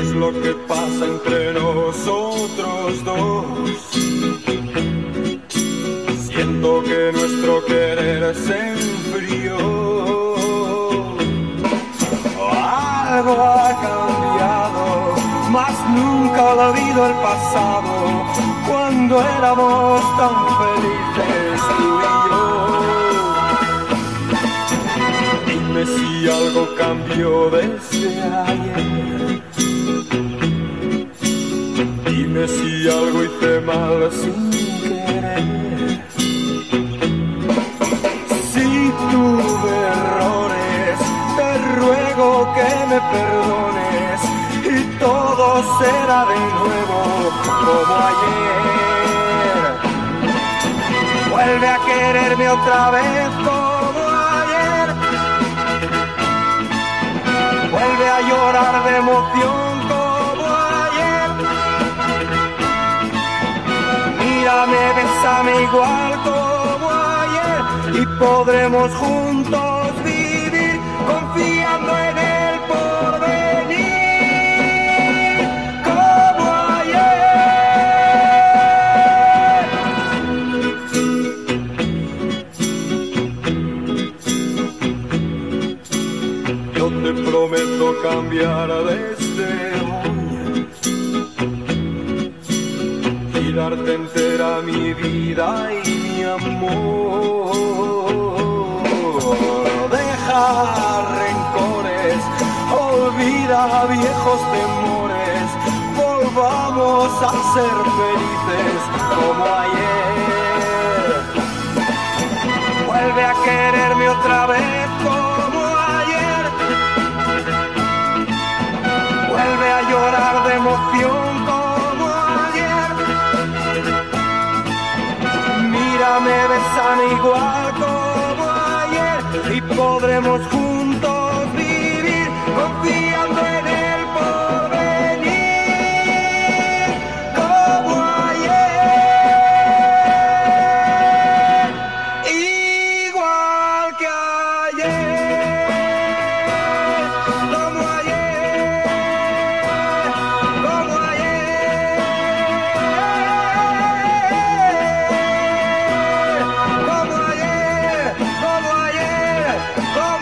es lo que pasa entre nosotros dos. Siento que nuestro querer se enfrió. Algo ha cambiado, más nunca olvido el pasado, cuando éramos tan felices tú y yo. Dime si algo cambió desde ayer Dime si algo hice mal sin querer. Si tuve errores, te ruego que me perdones y todo será de nuevo como ayer. Vuelve a quererme otra vez como ayer. Vuelve a llorar de emoción Besame igual como ayer y podremos juntos vivir confiando en el porvenir como ayer. Yo te prometo cambiar desde mi vida y mi amor. Deja rencores, olvida viejos temores, volvamos a ser felices como ayer. Vuelve a quererme otra vez como ayer. Vuelve a llorar de emoción me besan igual como ayer y podremos jugar. Go